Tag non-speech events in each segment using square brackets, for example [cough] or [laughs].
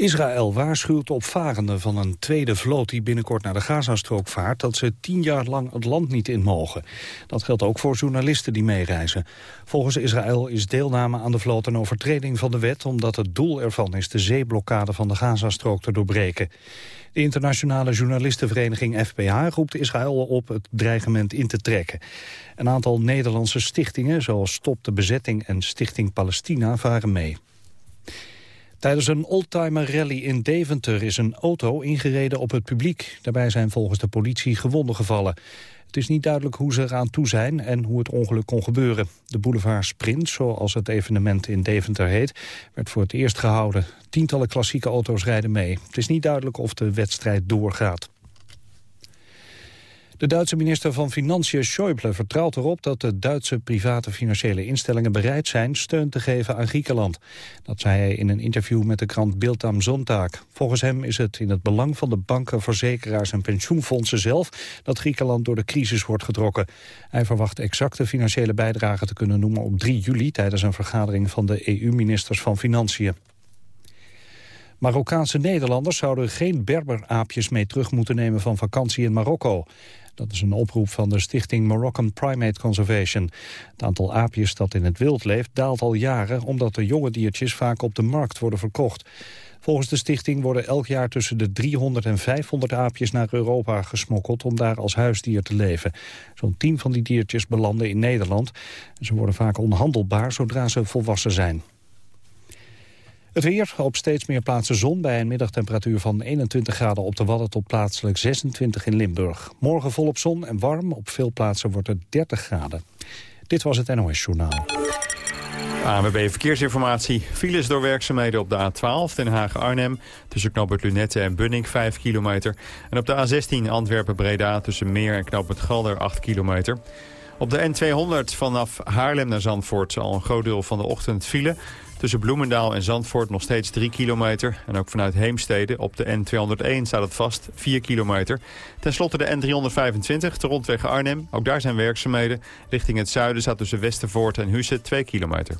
Israël waarschuwt opvarenden van een tweede vloot die binnenkort naar de Gazastrook vaart dat ze tien jaar lang het land niet in mogen. Dat geldt ook voor journalisten die meereizen. Volgens Israël is deelname aan de vloot een overtreding van de wet omdat het doel ervan is de zeeblokkade van de Gazastrook te doorbreken. De internationale journalistenvereniging FPH roept Israël op het dreigement in te trekken. Een aantal Nederlandse stichtingen, zoals Stop de Bezetting en Stichting Palestina, varen mee. Tijdens een oldtimer rally in Deventer is een auto ingereden op het publiek. Daarbij zijn volgens de politie gewonden gevallen. Het is niet duidelijk hoe ze eraan toe zijn en hoe het ongeluk kon gebeuren. De boulevard Sprint, zoals het evenement in Deventer heet, werd voor het eerst gehouden. Tientallen klassieke auto's rijden mee. Het is niet duidelijk of de wedstrijd doorgaat. De Duitse minister van Financiën Schäuble vertrouwt erop dat de Duitse private financiële instellingen bereid zijn steun te geven aan Griekenland. Dat zei hij in een interview met de krant Bild am Sonntag. Volgens hem is het in het belang van de banken, verzekeraars en pensioenfondsen zelf dat Griekenland door de crisis wordt getrokken. Hij verwacht exacte financiële bijdragen te kunnen noemen op 3 juli tijdens een vergadering van de EU-ministers van Financiën. Marokkaanse Nederlanders zouden geen berberaapjes mee terug moeten nemen van vakantie in Marokko. Dat is een oproep van de stichting Moroccan Primate Conservation. Het aantal aapjes dat in het wild leeft daalt al jaren... omdat de jonge diertjes vaak op de markt worden verkocht. Volgens de stichting worden elk jaar tussen de 300 en 500 aapjes naar Europa gesmokkeld om daar als huisdier te leven. Zo'n 10 van die diertjes belanden in Nederland. Ze worden vaak onhandelbaar zodra ze volwassen zijn. Het weer, op steeds meer plaatsen zon bij een middagtemperatuur van 21 graden op de Wadden tot plaatselijk 26 in Limburg. Morgen volop zon en warm, op veel plaatsen wordt het 30 graden. Dit was het NOS Journaal. ANWB Verkeersinformatie. Files door werkzaamheden op de A12 Den Haag-Arnhem... tussen knooppunt Lunette en Bunning 5 kilometer. En op de A16 Antwerpen-Breda tussen Meer en knooppunt Galder 8 kilometer. Op de N200 vanaf Haarlem naar Zandvoort al een groot deel van de ochtend file... Tussen Bloemendaal en Zandvoort nog steeds 3 kilometer. En ook vanuit Heemstede op de N201 staat het vast, 4 kilometer. Ten slotte de N325, de rondweg Arnhem. Ook daar zijn werkzaamheden. Richting het zuiden staat tussen Westervoort en Husse 2 kilometer.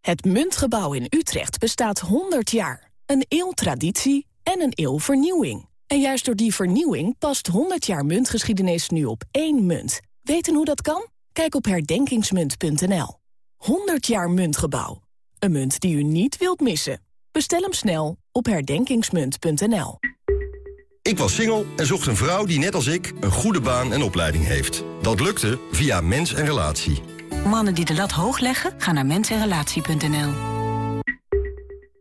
Het Muntgebouw in Utrecht bestaat 100 jaar. Een eeuw traditie en een eeuw vernieuwing. En juist door die vernieuwing past 100 jaar muntgeschiedenis nu op één munt. Weten hoe dat kan? Kijk op herdenkingsmunt.nl. 100 jaar muntgebouw. Een munt die u niet wilt missen. Bestel hem snel op herdenkingsmunt.nl. Ik was single en zocht een vrouw die net als ik een goede baan en opleiding heeft. Dat lukte via Mens en Relatie. Mannen die de lat hoog leggen, gaan naar mensenrelatie.nl.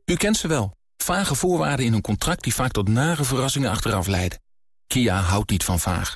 U kent ze wel. Vage voorwaarden in een contract die vaak tot nare verrassingen achteraf leiden. Kia houdt niet van vaag.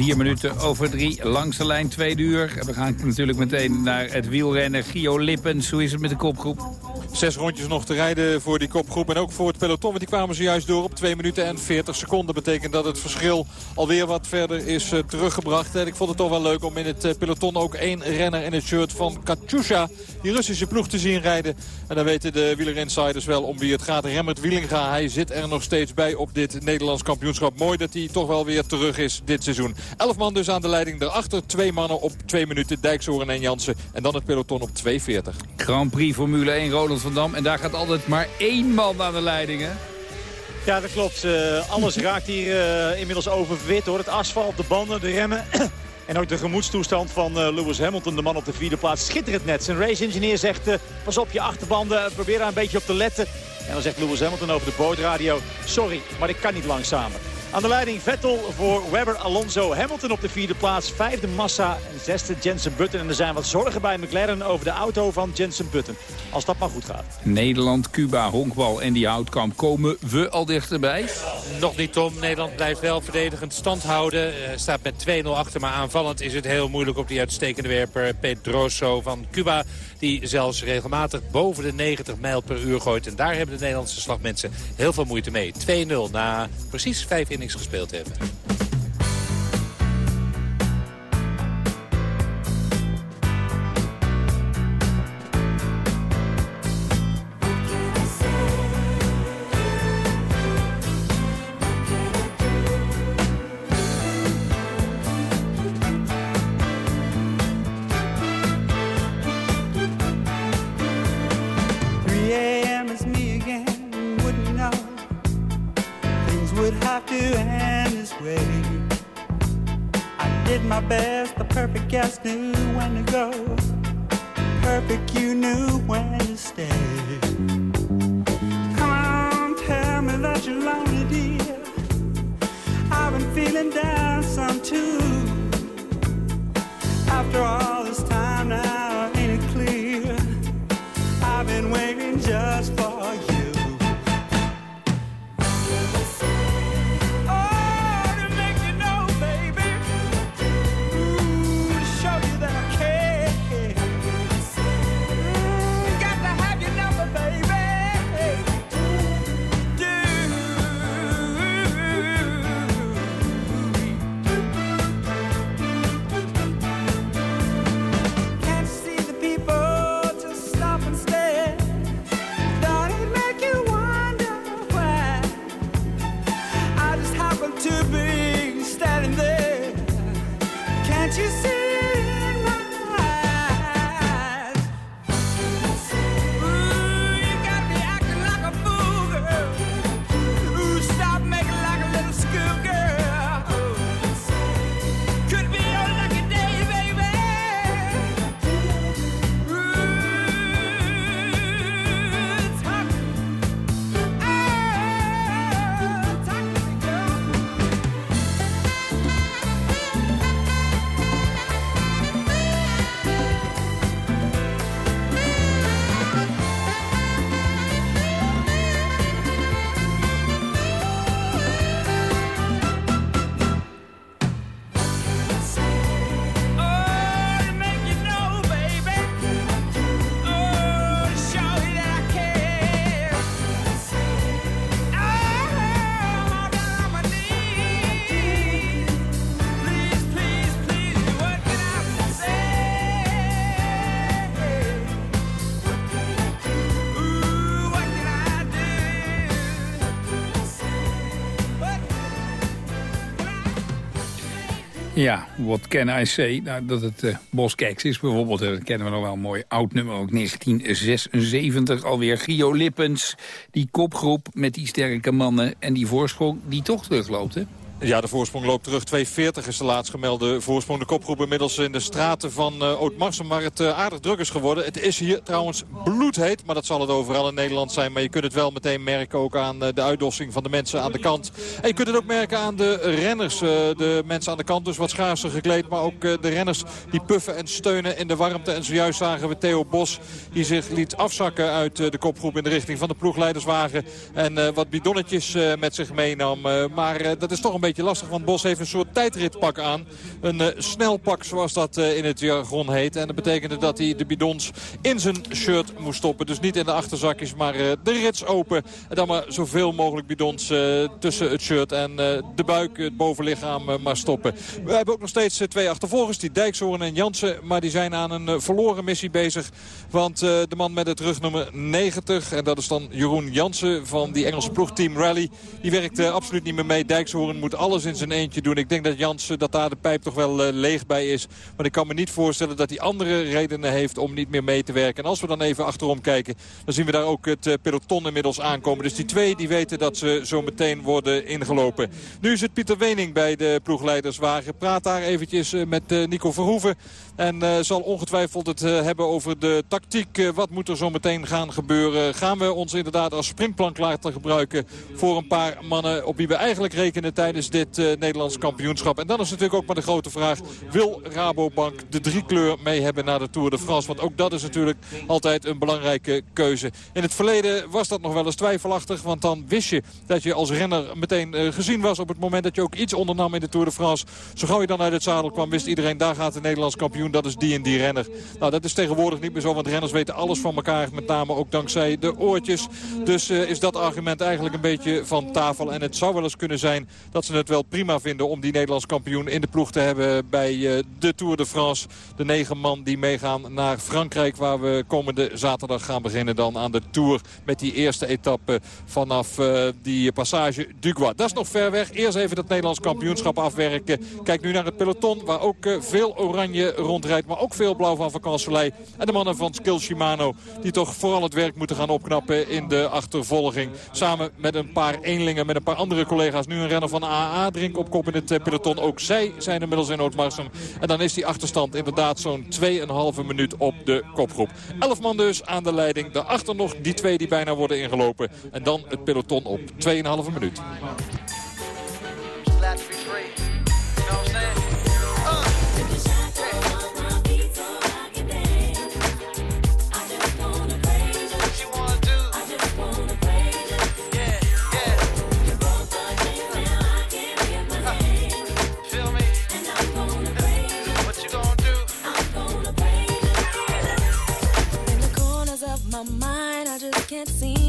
Vier minuten over drie, langs de lijn, tweede uur. We gaan natuurlijk meteen naar het wielrennen. Gio Lippens, hoe is het met de kopgroep? Zes rondjes nog te rijden voor die kopgroep. En ook voor het peloton, want die kwamen zojuist door op 2 minuten en 40 seconden. Betekent dat het verschil alweer wat verder is uh, teruggebracht. En ik vond het toch wel leuk om in het uh, peloton ook één renner in het shirt van Katusha. Die Russische ploeg te zien rijden. En dan weten de wielerinsiders wel om wie het gaat. Remmert Wielinga, hij zit er nog steeds bij op dit Nederlands kampioenschap. Mooi dat hij toch wel weer terug is dit seizoen. Elf man dus aan de leiding. Daarachter twee mannen op 2 minuten. Dijkshoorn en Jansen. En dan het peloton op 2.40. Grand Prix Formule 1 Roland van Dam. En daar gaat altijd maar één man aan de leiding, hè? Ja, dat klopt. Uh, alles raakt hier uh, inmiddels overwit hoor. Het asfalt, de banden, de remmen. [clears throat] en ook de gemoedstoestand van uh, Lewis Hamilton, de man op de vierde plaats. Schitterend net. Zijn race-engineer zegt, pas op je achterbanden, probeer daar een beetje op te letten. En dan zegt Lewis Hamilton over de bootradio, sorry, maar ik kan niet langzamer. Aan de leiding Vettel voor Webber, Alonso, Hamilton op de vierde plaats. Vijfde Massa en zesde Jensen Button. En er zijn wat zorgen bij McLaren over de auto van Jensen Button. Als dat maar goed gaat. Nederland, Cuba, honkbal en die houtkamp. Komen we al dichterbij? Nog niet, Tom. Nederland blijft wel verdedigend stand houden. Uh, staat met 2-0 achter, maar aanvallend is het heel moeilijk op die uitstekende werper Pedroso van Cuba. Die zelfs regelmatig boven de 90 mijl per uur gooit. En daar hebben de Nederlandse slagmensen heel veel moeite mee. 2-0 na precies 5 innings gespeeld hebben. Wat can I say? Nou, dat het uh, Boskeks is bijvoorbeeld. Dat kennen we nog wel mooi oud nummer. Ook 1976 alweer. Gio Lippens, die kopgroep met die sterke mannen. En die voorsprong die toch terugloopt, hè? Ja, de voorsprong loopt terug. 2.40 is de laatst gemelde voorsprong. De kopgroep inmiddels in de straten van uh, Ootmarsum, waar het uh, aardig druk is geworden. Het is hier trouwens bloedheet, maar dat zal het overal in Nederland zijn. Maar je kunt het wel meteen merken ook aan uh, de uitdossing van de mensen aan de kant. En je kunt het ook merken aan de renners. de mensen aan de kant dus wat schaarser gekleed. Maar ook de renners die puffen en steunen in de warmte. En zojuist zagen we Theo Bos die zich liet afzakken uit de kopgroep in de richting van de ploegleiderswagen. En wat bidonnetjes met zich meenam. maar dat is toch een beetje beetje lastig, want Bos heeft een soort tijdritpak aan. Een uh, snelpak zoals dat uh, in het jargon heet. En dat betekende dat hij de bidons in zijn shirt moest stoppen. Dus niet in de achterzakjes, maar uh, de rits open. En dan maar zoveel mogelijk bidons tussen het shirt en de buik, het bovenlichaam maar stoppen. We hebben ook nog steeds twee achtervolgers, die Dijkshoorn en Jansen. Maar die zijn aan een verloren missie bezig. Want de man met het rugnummer 90, en dat is dan Jeroen Jansen van die Engelse ploeg Team Rally. Die werkt absoluut niet meer mee. Dijkshoorn moet alles in zijn eentje doen. Ik denk dat Jansen dat daar de pijp toch wel leeg bij is. Maar ik kan me niet voorstellen dat hij andere redenen heeft om niet meer mee te werken. En als we dan even achterom kijken, dan zien we daar ook het peloton inmiddels aankomen. Dus die twee die weten dat ze zo meteen worden ingelopen. Nu is het Pieter Wening bij de ploegleiderswagen. Praat daar eventjes met Nico Verhoeven. En zal ongetwijfeld het hebben over de tactiek. wat moet er zo meteen gaan gebeuren? Gaan we ons inderdaad als springplank laten gebruiken voor een paar mannen op wie we eigenlijk rekenen tijdens dit uh, Nederlands kampioenschap. En dan is natuurlijk ook maar de grote vraag, wil Rabobank de drie kleur mee hebben naar de Tour de France? Want ook dat is natuurlijk altijd een belangrijke keuze. In het verleden was dat nog wel eens twijfelachtig, want dan wist je dat je als renner meteen uh, gezien was op het moment dat je ook iets ondernam in de Tour de France. Zo gauw je dan uit het zadel kwam, wist iedereen, daar gaat de Nederlands kampioen, dat is die en die renner. Nou, dat is tegenwoordig niet meer zo, want renners weten alles van elkaar, met name ook dankzij de oortjes. Dus uh, is dat argument eigenlijk een beetje van tafel. En het zou wel eens kunnen zijn dat ze het wel prima vinden om die Nederlands kampioen in de ploeg te hebben bij uh, de Tour de France. De negen man die meegaan naar Frankrijk waar we komende zaterdag gaan beginnen dan aan de Tour. Met die eerste etappe vanaf uh, die passage Dugois. Dat is nog ver weg. Eerst even dat Nederlands kampioenschap afwerken. Kijk nu naar het peloton waar ook veel oranje rondrijdt. Maar ook veel blauw van Vakansolei. En de mannen van Skill Shimano die toch vooral het werk moeten gaan opknappen in de achtervolging. Samen met een paar eenlingen, met een paar andere collega's. Nu een renner van AA drink op kop in het eh, peloton. Ook zij zijn inmiddels in Ootmarsum. En dan is die achterstand inderdaad zo'n 2,5 minuut op de kopgroep. Elf man dus aan de leiding. Daarachter nog die twee die bijna worden ingelopen. En dan het peloton op 2,5 minuut. Can't seem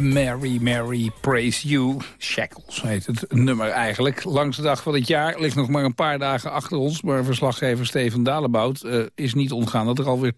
Mary, Mary, Praise You. Shackles heet het nummer eigenlijk. Langste dag van het jaar ligt nog maar een paar dagen achter ons. Maar verslaggever Steven Dalebout uh, is niet ontgaan dat er alweer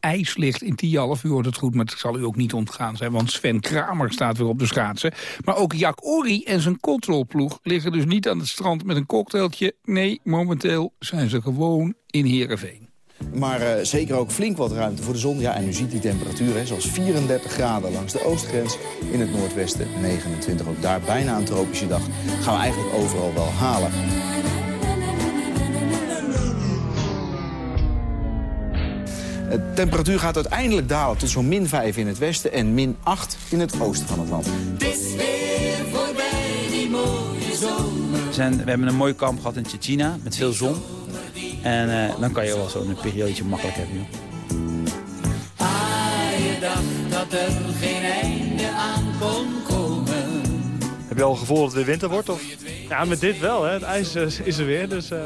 ijs ligt in Tialf. U hoort het goed, maar het zal u ook niet ontgaan zijn... want Sven Kramer staat weer op de schaatsen. Maar ook Jack Ori en zijn controlploeg liggen dus niet aan het strand met een cocktailtje. Nee, momenteel zijn ze gewoon in Heerenveen. Maar uh, zeker ook flink wat ruimte voor de zon. Ja, en u ziet die temperatuur, hè, zoals 34 graden langs de oostgrens. In het noordwesten 29, ook daar bijna een tropische dag. Gaan we eigenlijk overal wel halen. De temperatuur gaat uiteindelijk dalen tot zo'n min 5 in het westen... en min 8 in het oosten van het land. Het is weer voorbij, die mooie zomer. We, zijn, we hebben een mooi kamp gehad in Tsjetsjina met veel zon. En uh, dan kan je wel zo'n periode makkelijk hebben. Ah, je dacht dat er geen einde aan kon komen. Heb je al het gevoel dat het weer winter wordt? Of? Ja, met dit wel. Hè. Het ijs is er weer. Dus, uh,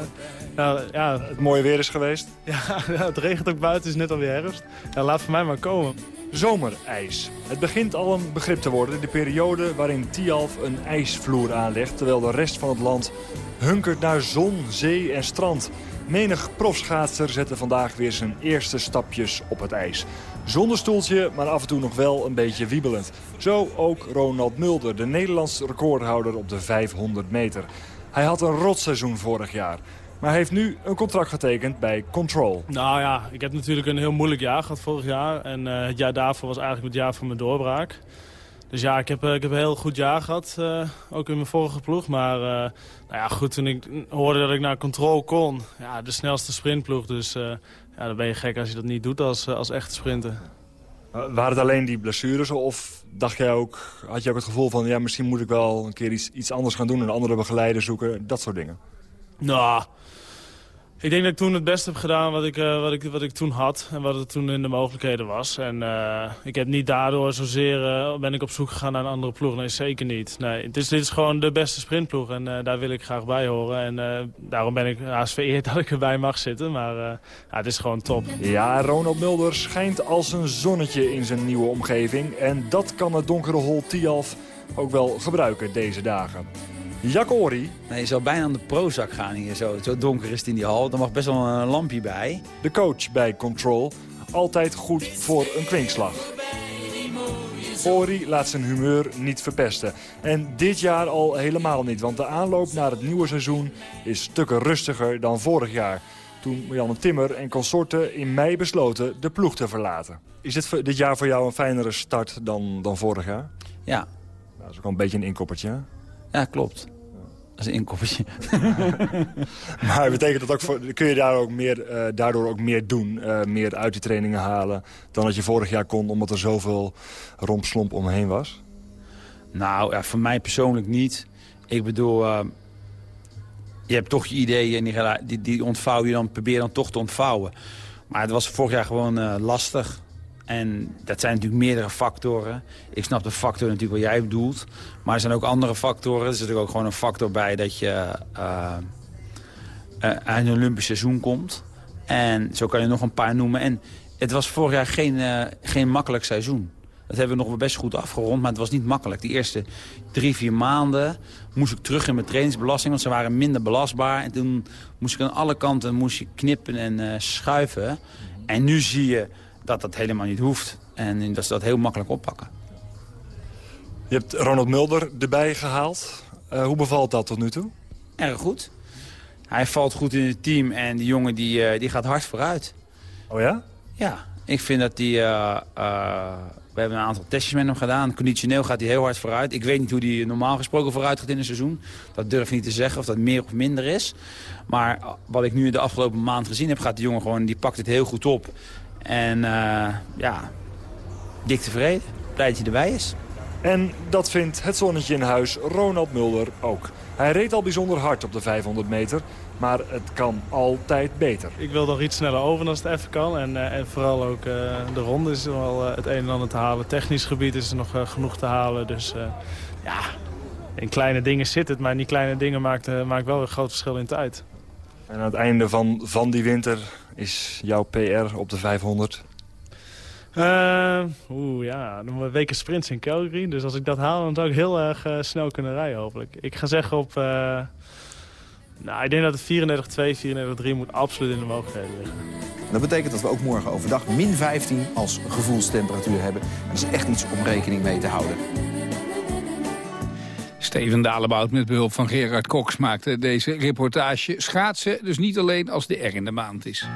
nou, ja. Het mooie weer is geweest. [laughs] Ja, het regent ook buiten. Het is net alweer herfst. Ja, laat voor mij maar komen. Zomerijs. Het begint al een begrip te worden. De periode waarin Tialf een ijsvloer aanlegt... terwijl de rest van het land hunkert naar zon, zee en strand. Menig profschaatser zette vandaag weer zijn eerste stapjes op het ijs. Zonder stoeltje, maar af en toe nog wel een beetje wiebelend. Zo ook Ronald Mulder, de Nederlandse recordhouder op de 500 meter. Hij had een rotseizoen vorig jaar. Maar heeft nu een contract getekend bij Control. Nou ja, ik heb natuurlijk een heel moeilijk jaar gehad vorig jaar. En uh, het jaar daarvoor was eigenlijk het jaar van mijn doorbraak. Dus ja, ik heb, ik heb een heel goed jaar gehad, uh, ook in mijn vorige ploeg. Maar uh, nou ja, goed, toen ik hoorde dat ik naar Control kon, ja, de snelste sprintploeg. Dus uh, ja, dan ben je gek als je dat niet doet als, als echte sprinter. Waren het alleen die blessures of dacht jij ook, had je ook het gevoel van... ja, misschien moet ik wel een keer iets, iets anders gaan doen, een andere begeleider zoeken, dat soort dingen? Nou, ik denk dat ik toen het beste heb gedaan wat ik, uh, wat ik, wat ik toen had en wat er toen in de mogelijkheden was. En uh, ik heb niet daardoor zozeer uh, ben ik op zoek gegaan naar een andere ploeg. Nee, zeker niet. Nee, het is, dit is gewoon de beste sprintploeg en daar wil ik graag bij horen. En daarom ben ik haast vereerd [laughs] dat ik erbij mag zitten. Maar ja, het is gewoon top. Ja, Ronald Mulder schijnt als een zonnetje in zijn nieuwe omgeving. En dat kan het donkere hol Tialf ook wel gebruiken deze dagen. Jacori. Nee, je zou bijna aan de Prozac gaan hier. Zo, zo donker is het in die hal. Er mag best wel een lampje bij. De coach bij Control. Altijd goed voor een kwinkslag. Ori laat zijn humeur niet verpesten. En dit jaar al helemaal niet. Want de aanloop naar het nieuwe seizoen is stukken rustiger dan vorig jaar. Toen Janne Timmer en consorten in mei besloten de ploeg te verlaten. Is dit, dit jaar voor jou een fijnere start dan, dan vorig jaar? Ja. Nou, dat is ook wel een beetje een inkoppertje, hè? Ja, klopt. Dat is een inkoppertje. [laughs] maar betekent dat ook voor, kun je daar ook meer, uh, daardoor ook meer doen? Uh, meer uit die trainingen halen dan dat je vorig jaar kon... omdat er zoveel rompslomp omheen was? Nou, ja, voor mij persoonlijk niet. Ik bedoel, uh, je hebt toch je ideeën en die, die, die ontvouw je dan, probeer dan toch te ontvouwen. Maar het was vorig jaar gewoon lastig. En dat zijn natuurlijk meerdere factoren. Ik snap de factor natuurlijk wat jij bedoelt. Maar er zijn ook andere factoren. Er zit ook gewoon een factor bij dat je uh, uh, uit een Olympisch seizoen komt. En zo kan je nog een paar noemen. En het was vorig jaar geen, uh, geen makkelijk seizoen. Dat hebben we nog wel best goed afgerond, maar het was niet makkelijk. Die eerste drie, vier maanden moest ik terug in mijn trainingsbelasting... want ze waren minder belastbaar. En toen moest ik aan alle kanten moest je knippen en schuiven. En nu zie je dat dat helemaal niet hoeft. En dat ze dat heel makkelijk oppakken. Je hebt Ronald Mulder erbij gehaald. Uh, hoe bevalt dat tot nu toe? Erg goed. Hij valt goed in het team en die jongen die, uh, die gaat hard vooruit. Oh ja? Ja, ik vind dat die... Uh, we hebben een aantal testjes met hem gedaan. Conditioneel gaat hij heel hard vooruit. Ik weet niet hoe hij normaal gesproken vooruit gaat in een seizoen. Dat durf ik niet te zeggen of dat meer of minder is. Maar wat ik nu de afgelopen maand gezien heb... gaat die jongen gewoon, die pakt het heel goed op. En uh, ja, dik tevreden. Blij dat hij erbij is. En dat vindt het zonnetje in huis Ronald Mulder ook. Hij reed al bijzonder hard op de 500 meter, maar het kan altijd beter. Ik wil nog iets sneller over als het even kan. En, uh, en vooral ook uh, de ronde is wel uh, het een en ander te halen. Technisch gebied is er nog genoeg te halen. Dus ja, in kleine dingen zit het, maar in die kleine dingen maakt, maakt wel een groot verschil in tijd. En aan het einde van, van die winter is jouw PR op de 500? Uh, Oeh, ja. Dan weken sprints in Calgary. Dus als ik dat haal, dan zou ik heel erg uh, snel kunnen rijden, hopelijk. Ik ga zeggen op... Uh, nou, ik denk dat het 34-2, 34-3 moet absoluut in de mogelijkheden liggen. dat betekent dat we ook morgen overdag min 15 als gevoelstemperatuur hebben. En dat is echt iets om rekening mee te houden. Steven Dalebout met behulp van Gerard Cox maakte deze reportage. Schaatsen dus niet alleen als de R in de maand is.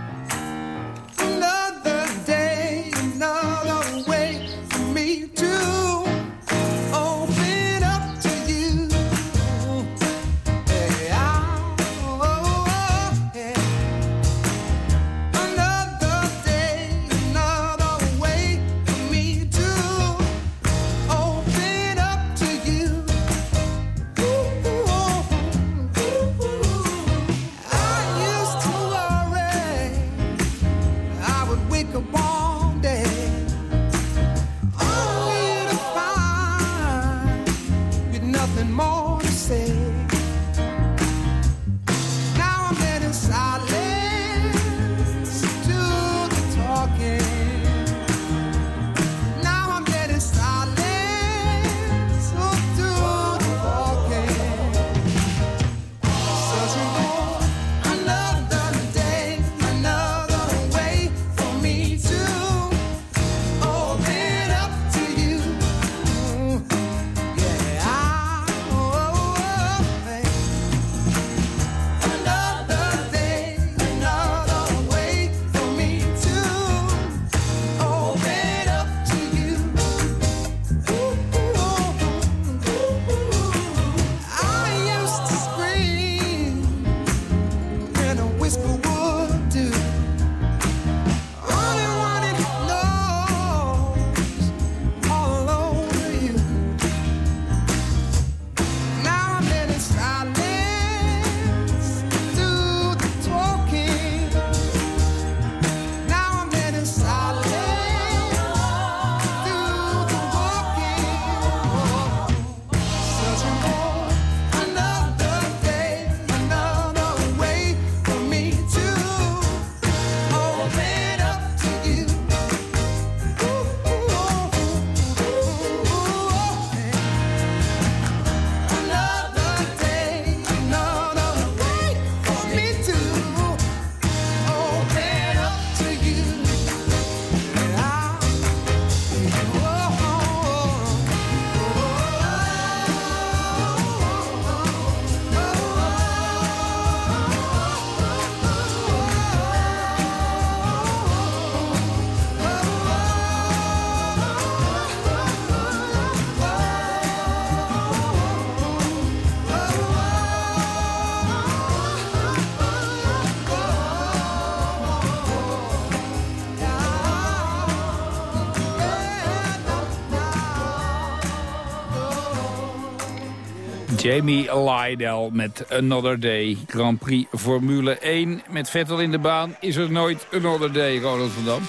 Jamie Lydell met Another Day. Grand Prix Formule 1 met Vettel in de baan. Is er nooit Another Day, Ronald van Dam?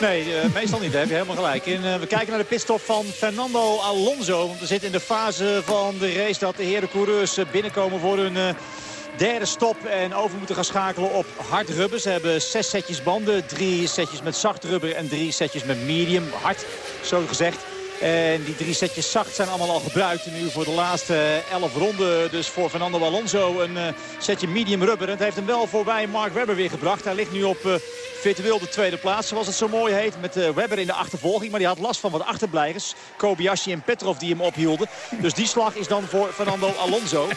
Nee, eh, meestal niet. Daar heb je helemaal gelijk in. Eh, we kijken naar de pitstop van Fernando Alonso. Want we zitten in de fase van de race dat de heren coureurs eh, binnenkomen voor hun derde stop. En over moeten gaan schakelen op hard rubber. Ze hebben zes setjes banden. Drie setjes met zacht rubber en drie setjes met medium. Hard, zo gezegd. En die drie setjes zacht zijn allemaal al gebruikt. Nu voor de laatste elf ronden. Dus voor Fernando Alonso een eh, setje medium rubber. En het heeft hem wel voorbij Mark Webber weer gebracht. Hij ligt nu op eh, virtueel de tweede plaats. Zoals het zo mooi heet. Met eh, Webber in de achtervolging. Maar die had last van wat achterblijvers. Kobayashi en Petrov die hem ophielden. Dus die slag is dan voor Fernando Alonso.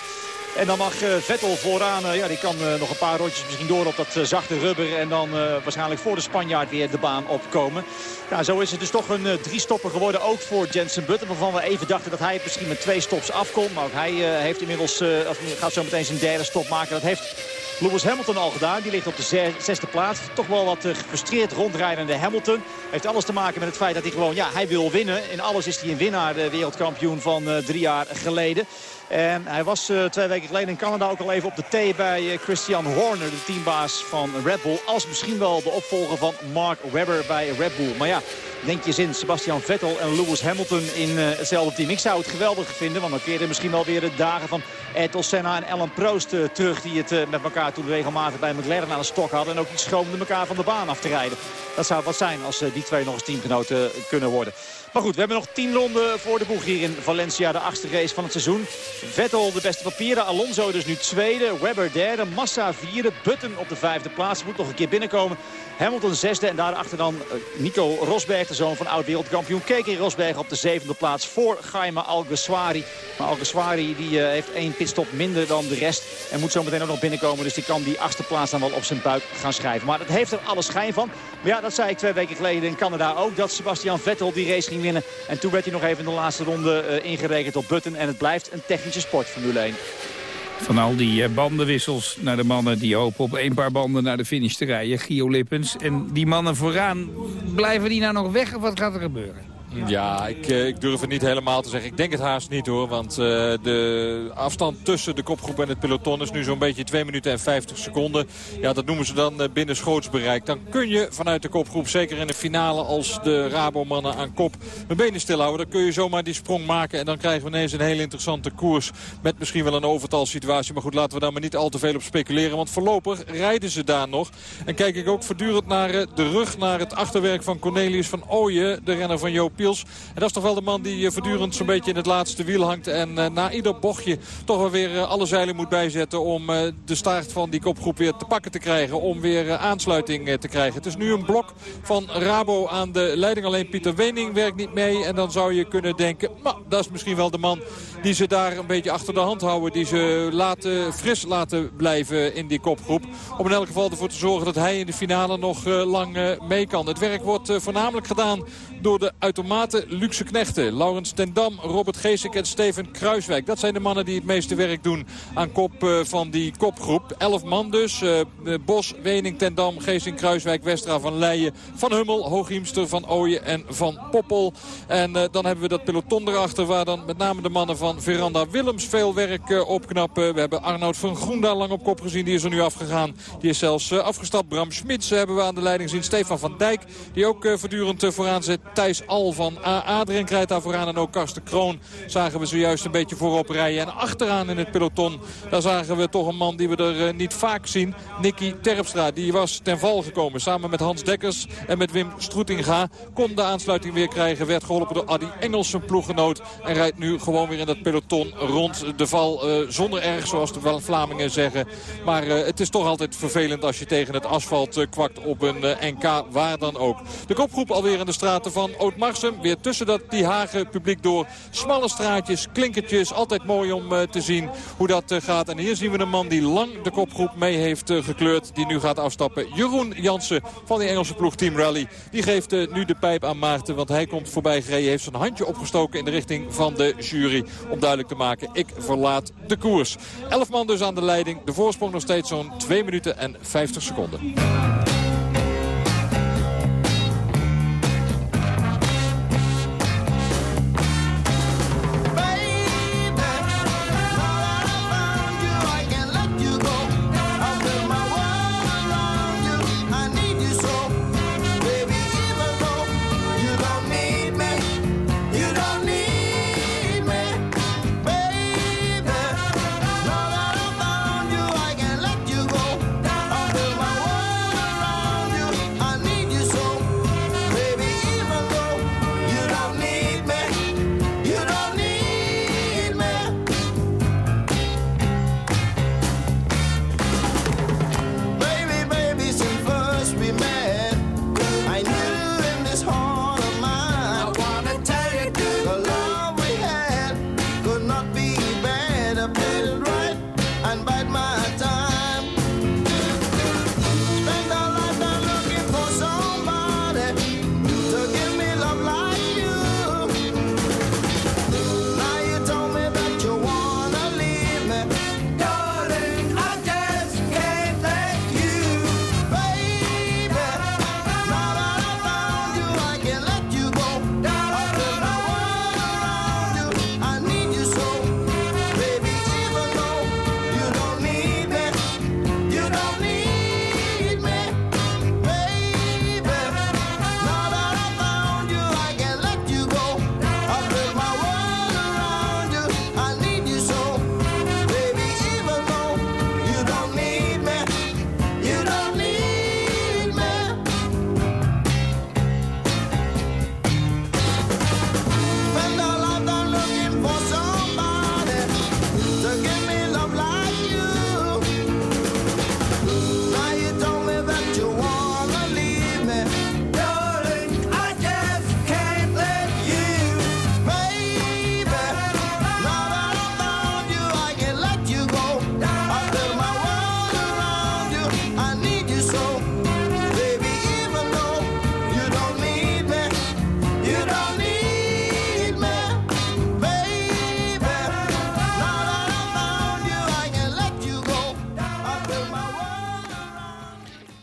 En dan mag eh, Vettel vooraan, eh, ja, die kan eh, nog een paar rondjes misschien door op dat zachte rubber. En dan waarschijnlijk voor de Spanjaard weer de baan opkomen. Ja, zo is het dus toch een drie-stopper geworden. Ook voor Jensen Button. Waarvan we even dachten dat hij misschien met twee stops afkomt. Maar ook hij heeft inmiddels, of gaat zo meteen zijn derde stop maken. Dat heeft Lewis Hamilton al gedaan. Die ligt op de ze- zesde plaats. Toch wel wat gefrustreerd rondrijdende Hamilton. Heeft alles te maken met het feit dat hij gewoon, ja, hij wil winnen. In alles is hij een winnaar, de wereldkampioen van drie jaar geleden. En hij was eh, twee weken geleden in Canada ook al even op de thee bij eh, Christian Horner, de teambaas van Red Bull. Als misschien wel de opvolger van Mark Webber bij Red Bull. Maar ja, denk je zin. Sebastian Vettel en Lewis Hamilton in uh, hetzelfde team. Ik zou het geweldig vinden, want dan keren misschien wel weer de dagen van Ayrton Senna en Alan Prost uh, terug. Die het met elkaar toen regelmatig bij McLaren aan de stok hadden. En ook die schroomden elkaar van de baan af te rijden. Dat zou wat zijn als die twee nog eens teamgenoten kunnen worden. Maar goed, we hebben nog tien ronden voor de boeg hier in Valencia. De achtste race van het seizoen. Vettel de beste papieren. Alonso dus nu tweede. Webber derde. Massa vierde. Button op de vijfde plaats. Moet nog een keer binnenkomen. Hamilton zesde. En daarachter dan Nico Rosberg, de zoon van oud-wereldkampioen. Keke Rosberg op de zevende plaats voor Jaime Alguersuari. Maar Alguersuari die, uh, heeft één pitstop minder dan de rest. En moet zo meteen ook nog binnenkomen. Dus die kan die achtste plaats dan wel op zijn buik gaan schrijven. Maar dat heeft er alle schijn van. Maar ja, dat zei ik twee weken geleden in Canada ook. Dat Sebastian Vettel die race ging En toen werd hij nog even in de laatste ronde uh, ingerekend op Button. En het blijft een technische sport, Formule 1. Van al die bandenwissels naar de mannen die hopen op één paar banden naar de finish te rijden. Gio Lippens. En die mannen vooraan, blijven die nou nog weg of wat gaat er gebeuren? Ja, ik, ik, durf het niet helemaal te zeggen. Ik denk het haast niet hoor. Want uh, de afstand tussen de kopgroep en het peloton is nu zo'n beetje 2 minuten en 50 seconden. Ja, dat noemen ze dan uh, binnen schootsbereik. Dan kun je vanuit de kopgroep, zeker in de finale als de Rabo-mannen aan kop, hun benen stilhouden. Dan kun je zomaar die sprong maken. En dan krijgen we ineens een hele interessante koers. Met misschien wel een overtalsituatie. Maar goed, laten we daar maar niet al te veel op speculeren. Want voorlopig rijden ze daar nog. En kijk ik ook voortdurend naar de rug, naar het achterwerk van Cornelius van Ooyen. De renner van Joop En dat is toch wel de man die voortdurend zo'n beetje in het laatste wiel hangt. En uh, na ieder bochtje toch wel weer uh, alle zeilen moet bijzetten om de staart van die kopgroep weer te pakken te krijgen. Om weer aansluiting te krijgen. Het is nu een blok van Rabo aan de leiding. Alleen Pieter Wening werkt niet mee. En dan zou je kunnen denken, nou, dat is misschien wel de man die ze daar een beetje achter de hand houden. Die ze laten, fris laten blijven in die kopgroep. Om in elk geval ervoor te zorgen dat hij in de finale nog lang mee kan. Het werk wordt voornamelijk gedaan door de automaten luxe knechten. Laurens ten Dam, Robert Geesink en Steven Kruiswijk. Dat zijn de mannen die het meeste werk doen aan kop uh, van die kopgroep. Elf man dus. Uh, Bos, Wening, ten Dam, Geesink, Kruiswijk, Westra, Van Leijen, Van Hummel, Hooghiemster, Van Ooyen en Van Poppel. En dan hebben we dat peloton erachter waar dan met name de mannen van Veranda Willems veel werk opknappen. We hebben Arnoud van Groen daar lang op kop gezien. Die is er nu afgegaan. Die is zelfs afgestapt. Bram Smits hebben we aan de leiding zien. Stefan van Dijk die ook voortdurend vooraan zit. Thijs Al van Adrien krijgt daar vooraan. En ook Karsten Kroon zagen we zojuist een beetje voorop rijden. En achteraan in het peloton, daar zagen we toch een man die we er niet vaak zien. Nicky Terpstra, die was ten val gekomen. Samen met Hans Dekkers en met Wim Stroetinga. Kon de aansluiting weer krijgen. Werd geholpen door Adi Engels, zijn ploeggenoot. En rijdt nu gewoon weer in dat peloton rond de val. Uh, zonder erg, zoals de Vlamingen zeggen. Maar uh, het is toch altijd vervelend als je tegen het asfalt kwakt op een NK. Waar dan ook. De kopgroep alweer in de straten van Weer tussen dat die Hagen publiek door. Smalle straatjes, klinkertjes. Altijd mooi om uh, te zien hoe dat uh, gaat. En hier zien we een man die lang de kopgroep mee heeft uh, gekleurd. Die nu gaat afstappen. Jeroen Jansen van die Engelse ploeg Team Rally. Die geeft nu de pijp aan Maarten. Want hij komt voorbij gereden. Heeft zijn handje opgestoken in de richting van de jury. Om duidelijk te maken, ik verlaat de koers. Elf man dus aan de leiding. De voorsprong nog steeds zo'n 2 minuten en 50 seconden.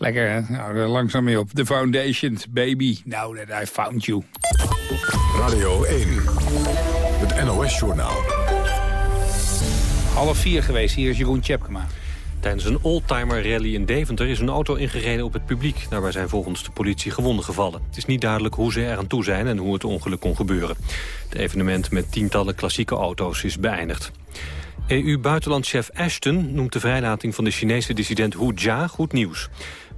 Lekker, hè? Nou, er langzaam mee op. The Foundations, baby. Now that I found you. Radio 1, het NOS-journaal. Half vier geweest, hier is Jeroen Tjepkema. Tijdens een oldtimer rally in Deventer is een auto ingereden op het publiek. Daarbij zijn volgens de politie gewonden gevallen. Het is niet duidelijk hoe ze er aan toe zijn en hoe het ongeluk kon gebeuren. Het evenement met tientallen klassieke auto's is beëindigd. EU-buitenlandchef Ashton noemt de vrijlating van de Chinese dissident Hu Jia goed nieuws.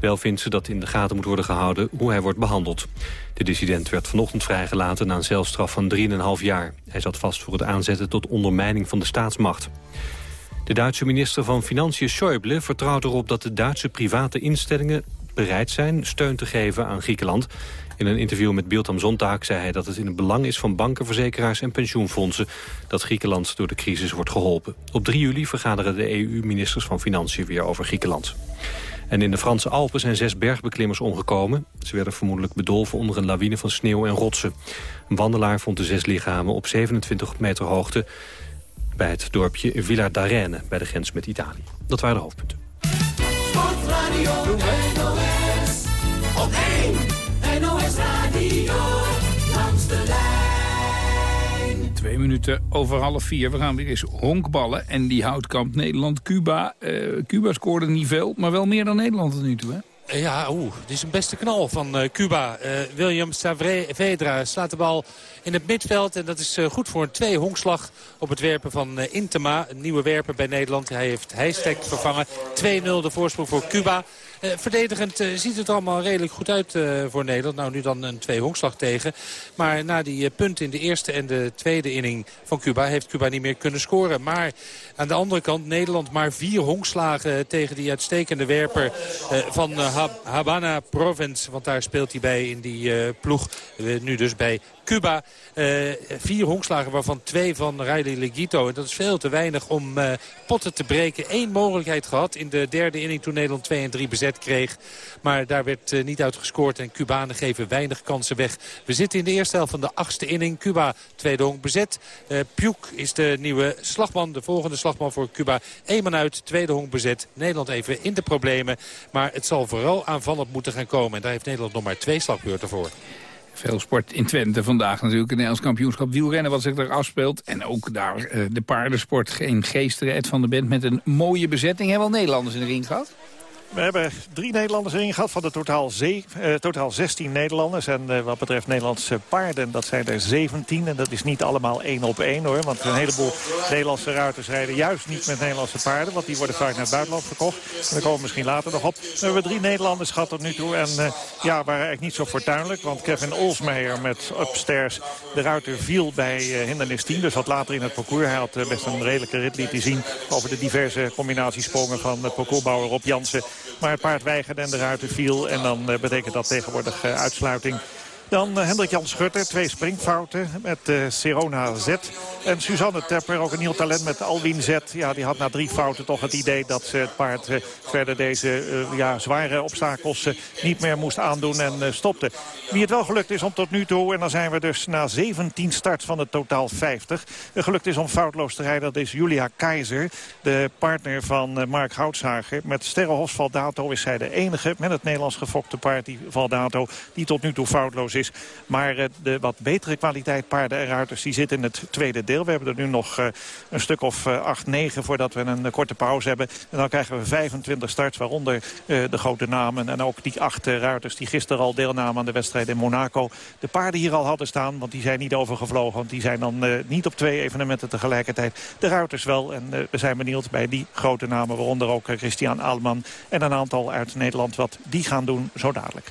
Wel vindt ze dat in de gaten moet worden gehouden hoe hij wordt behandeld. De dissident werd vanochtend vrijgelaten na een celstraf van 3,5 jaar. Hij zat vast voor het aanzetten tot ondermijning van de staatsmacht. De Duitse minister van Financiën Schäuble vertrouwt erop dat de Duitse private instellingen bereid zijn steun te geven aan Griekenland. In een interview met Beeld am zei hij dat het in het belang is van banken, verzekeraars en pensioenfondsen dat Griekenland door de crisis wordt geholpen. Op 3 juli vergaderen de EU-ministers van Financiën weer over Griekenland. En in de Franse Alpen zijn zes bergbeklimmers omgekomen. Ze werden vermoedelijk bedolven onder een lawine van sneeuw en rotsen. Een wandelaar vond de zes lichamen op 27 meter hoogte bij het dorpje Villa d'Arene bij de grens met Italië. Dat waren de hoofdpunten. Twee minuten over half vier. We gaan weer eens honkballen. En die houtkamp Nederland-Cuba. Eh, Cuba scoorde niet veel, maar wel meer dan Nederland tot nu toe, hè? Eh, Ja, oeh, het is een beste knal van eh, Cuba. Eh, William Saavedra slaat de bal in het midveld. En dat is goed voor een twee-honkslag op het werpen van Intema. Een nieuwe werper bij Nederland. Hij heeft Heistek vervangen. 2-0 de voorsprong voor Cuba. Eh, verdedigend eh, ziet het allemaal redelijk goed uit eh, voor Nederland. Nou, nu dan een twee-honkslag tegen. Maar na die punten in de eerste en de tweede inning van Cuba... heeft Cuba niet meer kunnen scoren. Maar aan de andere kant Nederland maar vier honkslagen... tegen die uitstekende werper van Hab- Habana Province. Want daar speelt hij bij in die ploeg. Nu dus bij Cuba. Eh, vier honkslagen waarvan twee van Riley Legito. En dat is veel te weinig om eh, potten te breken. Eén mogelijkheid gehad in de derde inning toen Nederland 2 en 3 bezet kreeg. Maar daar werd eh, niet uit gescoord en Cubanen geven weinig kansen weg. We zitten in de eerste helft van de achtste inning. Cuba tweede honk bezet. Pjoek is de nieuwe slagman, de volgende slagman voor Cuba. Eén man uit, tweede honk bezet. Nederland even in de problemen. Maar het zal vooral aanvallend moeten gaan komen. En daar heeft Nederland nog maar twee slagbeurten voor. Veel sport in Twente vandaag natuurlijk. Een Nederlands kampioenschap wielrennen wat zich daar afspeelt. En ook daar eh, de paardensport. Geen geesteren. Ed van de Bent met een mooie bezetting. Hebben al Nederlanders in de ring gehad? We hebben drie Nederlanders erin gehad van de totaal, eh, totaal 16 Nederlanders. En eh, wat betreft Nederlandse paarden, dat zijn er 17. En dat is niet allemaal één op één hoor. Want een heleboel Nederlandse ruiters rijden juist niet met Nederlandse paarden. Want die worden vaak naar het buitenland verkocht. En daar komen we misschien later nog op. We hebben drie Nederlanders gehad tot nu toe. En eh, ja, waren eigenlijk niet zo fortuinlijk. Want Kevin Olsmeijer met Upstairs, de ruiter viel bij eh, hindernis 10. Dus wat later in het parcours. Hij had best een redelijke rit liet hij zien over de diverse combinatiesprongen van parcoursbouwer Rob Jansen. Maar het paard weigerde en de ruiter viel. En dan eh, betekent dat tegenwoordig eh, uitsluiting. Dan eh, Hendrik Jan Schutter, twee springfouten met eh, Serona Z. En Suzanne Tepper, ook een nieuw talent met Alwin Z. Ja, die had na drie fouten toch het idee dat ze het paard eh, verder deze ja, zware obstakels niet meer moest aandoen en stopte. Wie het wel gelukt is om tot nu toe, en dan zijn we dus na 17 starts van het totaal 50... eh, gelukt is om foutloos te rijden, dat is Julia Keizer, de partner van Mark Houtsager. Met Sterrenhofs Valdato is zij de enige met het Nederlands gefokte paard, die Valdato, die tot nu toe foutloos is. Maar eh, de wat betere kwaliteit paarden en ruiters die zitten in het tweede deel. We hebben er nu nog eh, een stuk of eh, 8, 9 voordat we een eh, korte pauze hebben. En dan krijgen we 25 starts, waaronder eh, de grote namen. En ook die acht eh, ruiters die gisteren al deelnamen aan de wedstrijd in Monaco. De paarden hier al hadden staan, want die zijn niet overgevlogen. Want die zijn dan eh, niet op twee evenementen tegelijkertijd. De ruiters wel. En eh, we zijn benieuwd bij die grote namen, waaronder ook eh, Christian Aalman. En een aantal uit Nederland, wat die gaan doen zo dadelijk.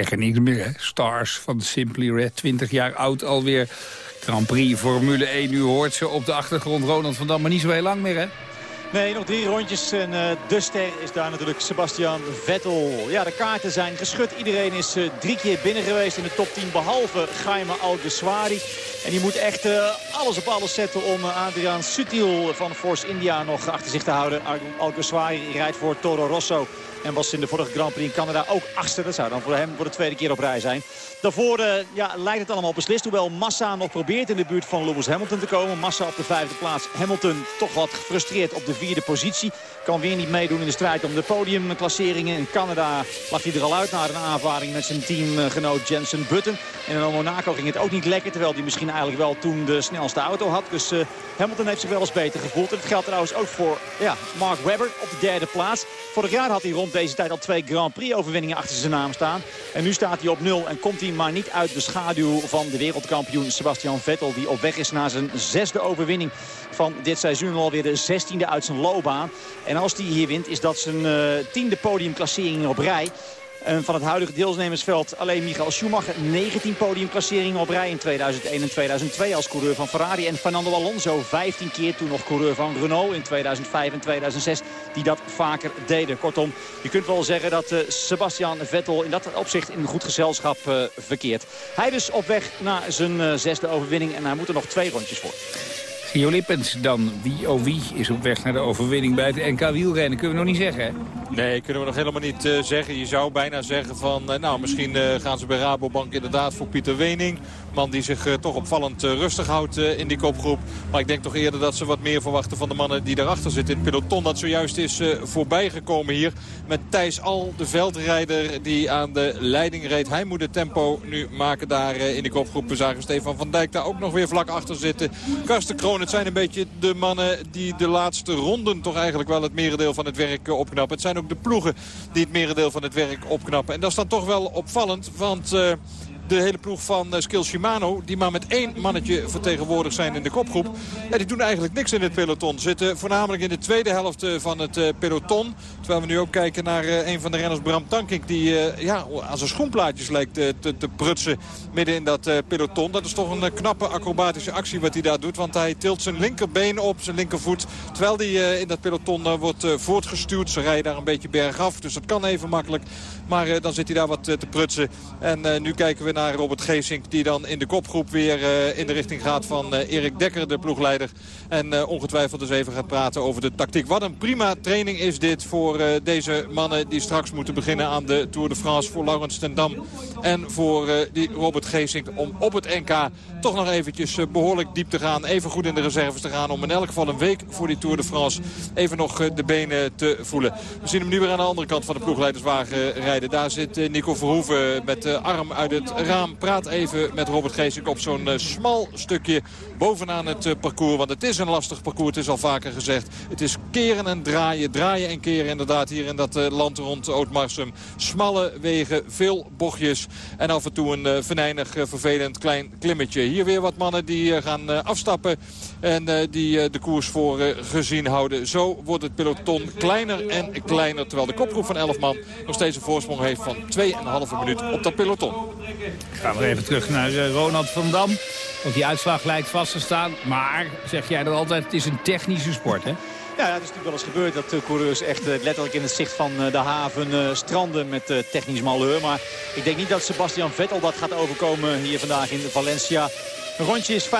Zeg er niks meer, hè? Stars van Simply Red, 20 jaar oud alweer. Grand Prix Formule 1, u hoort ze op de achtergrond. Ronald van Dam, maar niet zo heel lang meer, hè? Nee, nog drie rondjes en eh, de ster is daar natuurlijk Sebastian Vettel. Ja, de kaarten zijn geschud. Iedereen is eh, drie keer binnen geweest in de top 10, behalve Jaime Alguersuari. En die moet echt eh, alles op alles zetten om Adriaan Sutil van Force India nog achter zich te houden. Al- Alguersuari rijdt voor Toro Rosso. En was in de vorige Grand Prix in Canada ook achtste. Dat zou dan voor hem voor de tweede keer op rij zijn. Daarvoor eh, ja, lijkt het allemaal beslist. Hoewel Massa nog probeert in de buurt van Lewis Hamilton te komen. Massa op de vijfde plaats. Hamilton toch wat gefrustreerd op de vierde positie. Kan weer niet meedoen in de strijd om de podiumklasseringen. In Canada lag hij er al uit na een aanvaring met zijn teamgenoot Jensen Button. En in Monaco ging het ook niet lekker. Terwijl hij misschien eigenlijk wel toen de snelste auto had. Dus eh, Hamilton heeft zich wel eens beter gevoeld. En dat geldt trouwens ook voor ja, Mark Webber op de derde plaats. Vorig jaar had hij rond deze tijd al twee Grand Prix overwinningen achter zijn naam staan. En nu staat hij op nul en komt hij maar niet uit de schaduw van de wereldkampioen Sebastian Vettel. Die op weg is naar zijn zesde overwinning van dit seizoen. Alweer de zestiende uit zijn loopbaan. En als hij hier wint is dat zijn eh, tiende podiumklassering op rij. Van het huidige deelnemersveld alleen Michael Schumacher. 19 podiumklasseringen op rij in 2001 en 2002 als coureur van Ferrari. En Fernando Alonso 15 keer toen nog coureur van Renault in 2005 en 2006. Die dat vaker deden. Kortom, je kunt wel zeggen dat eh, Sebastian Vettel in dat opzicht in goed gezelschap eh, verkeert. Hij dus op weg naar zijn zesde overwinning en hij moet er nog twee rondjes voor. Gio Lippens dan, wie oh wie, is op weg naar de overwinning bij het NK wielrennen. Kunnen we nog niet zeggen, hè? Nee, kunnen we nog helemaal niet uh, zeggen. Je zou bijna zeggen van, uh, nou misschien uh, gaan ze bij Rabobank inderdaad voor Pieter Wening. Man die zich toch opvallend rustig houdt in die kopgroep. Maar ik denk toch eerder dat ze wat meer verwachten van de mannen die daarachter zitten. In het peloton dat zojuist is voorbijgekomen hier. Met Thijs Al, de veldrijder die aan de leiding reed. Hij moet het tempo nu maken daar in de kopgroep. We zagen Stefan van Dijk daar ook nog weer vlak achter zitten. Karsten Kroon, het zijn een beetje de mannen die de laatste ronden toch eigenlijk wel het merendeel van het werk opknappen. Het zijn ook de ploegen die het merendeel van het werk opknappen. En dat is dan toch wel opvallend, want... de hele ploeg van uh, Skill Shimano... die maar met één mannetje vertegenwoordigd zijn in de kopgroep... Ja, die doen eigenlijk niks in het peloton. Zitten voornamelijk in de tweede helft uh, van het uh, peloton. Terwijl we nu ook kijken naar een van de renners, Bram Tankink... die ja, aan zijn schoenplaatjes lijkt te, te, prutsen midden in dat peloton. Dat is toch een knappe acrobatische actie wat hij daar doet. Want hij tilt zijn linkerbeen op, zijn linkervoet... terwijl hij in dat peloton wordt voortgestuurd. Ze rijden daar een beetje bergaf, dus dat kan even makkelijk. Maar dan zit hij daar wat te prutsen. En nu kijken we naar Robert Geesink. Die dan in de kopgroep weer uh, in de richting gaat van uh, Erik Dekker, de ploegleider. En uh, ongetwijfeld dus even gaat praten over de tactiek. Wat een prima training is dit voor deze mannen die straks moeten beginnen aan de Tour de France. Voor Laurens ten Dam en voor die Robert Geesink om op het NK toch nog eventjes behoorlijk diep te gaan. Even goed in de reserves te gaan om in elk geval een week voor die Tour de France even nog de benen te voelen. We zien hem nu weer aan de andere kant van de ploegleiderswagen rijden. Daar zit Nico Verhoeven met de arm uit het raam. Praat even met Robert Geesink op zo'n uh, smal stukje bovenaan het uh, parcours. Want het is een lastig parcours, het is al vaker gezegd. Het is keren en draaien, draaien en keren inderdaad hier in dat uh, land rond Ootmarsum. Smalle wegen, veel bochtjes en af en toe een venijnig vervelend klein klimmetje. Hier weer wat mannen die gaan afstappen en die de koers voor gezien houden. Zo wordt het peloton kleiner en kleiner. Terwijl de kopgroep van 11 man nog steeds een voorsprong heeft van 2,5 minuut op dat peloton. Gaan we even terug naar uh, Ronald van Dam. Want die uitslag lijkt vast te staan. Maar, zeg jij dat altijd, het is een technische sport, hè? Ja, het is natuurlijk wel eens gebeurd dat de coureurs echt uh, letterlijk in het zicht van de haven stranden met technisch malheur. Maar ik denk niet dat Sebastian Vettel dat gaat overkomen hier vandaag in Valencia. Een rondje is 5,4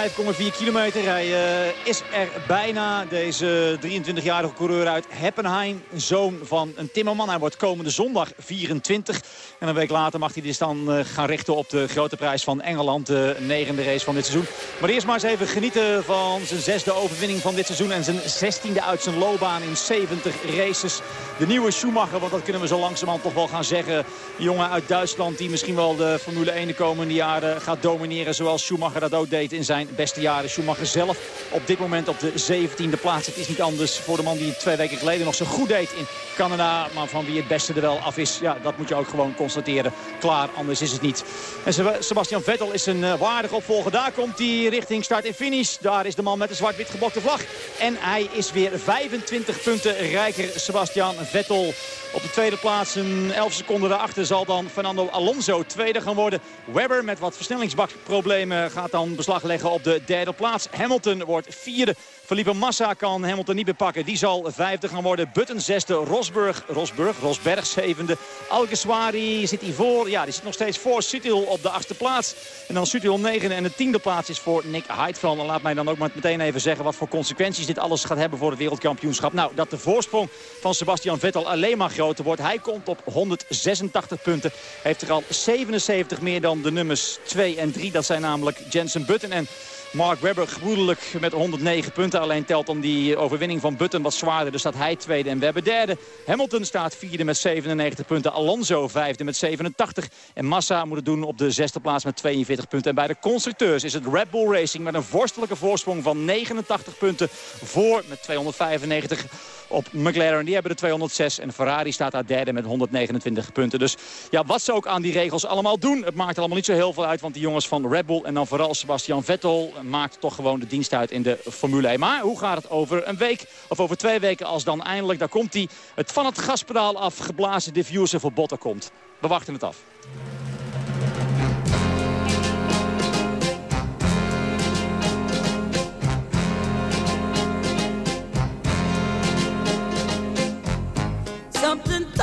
kilometer. Hij uh, is er bijna. Deze 23-jarige coureur uit Heppenheim. Zoon van een timmerman. Hij wordt komende zondag 24. En een week later mag hij dus dan uh, gaan richten op de grote prijs van Engeland. De negende race van dit seizoen. Maar eerst maar eens even genieten van zijn zesde overwinning van dit seizoen. En zijn zestiende uit zijn loopbaan in 70 races. De nieuwe Schumacher, want dat kunnen we zo langzamerhand toch wel gaan zeggen. Jongen uit Duitsland die misschien wel de Formule 1 de komende jaren gaat domineren. Zoals Schumacher dat ook deed in zijn beste jaren. Schumacher zelf op dit moment op de 17e plaats. Het is niet anders voor de man die twee weken geleden nog zo goed deed in Canada. Maar van wie het beste er wel af is, ja, dat moet je ook gewoon constateren. Klaar, anders is het niet. En Sebastian Vettel is een uh, waardig opvolger. Daar komt hij richting start en finish. Daar is de man met de zwart-wit gebokte vlag. En hij is weer 25 punten rijker, Sebastian Vettel. Op de tweede plaats, een 11 seconden daarachter, zal dan Fernando Alonso tweede gaan worden. Webber met wat versnellingsbakproblemen gaat dan beslag leggen op de derde plaats. Hamilton wordt vierde. Felipe Massa kan Hamilton niet bepakken. Die zal vijfde gaan worden. Button zesde. Rosberg, Rosberg, Rosberg zevende. Alguersuari zit hij voor. Ja, die zit nog steeds voor Sutil op de achtste plaats. En dan Sutil negende en de tiende plaats is voor Nick Heidfeld. En laat mij dan ook maar meteen even zeggen wat voor consequenties dit alles gaat hebben voor het wereldkampioenschap. Nou, dat de voorsprong van Sebastian Vettel alleen maar groter wordt. Hij komt op 186 punten. Heeft er al 77 meer dan de nummers 2 en 3. Dat zijn namelijk Jensen Button en Mark Webber gemoedelijk met 109 punten. Alleen telt om die overwinning van Button wat zwaarder. Dus staat hij tweede en Webber derde. Hamilton staat vierde met 97 punten. Alonso vijfde met 87. En Massa moet het doen op de zesde plaats met 42 punten. En bij de constructeurs is het Red Bull Racing met een vorstelijke voorsprong van 89 punten voor met 295 op McLaren. Die hebben de 206 en Ferrari staat daar derde met 129 punten. Dus ja, wat ze ook aan die regels allemaal doen, het maakt er allemaal niet zo heel veel uit. Want die jongens van Red Bull en dan vooral Sebastian Vettel maakt toch gewoon de dienst uit in de Formule 1. Maar hoe gaat het over een week of over twee weken als dan eindelijk, daar komt hij, het van het gaspedaal afgeblazen diffuser voor botten komt. We wachten het af. Something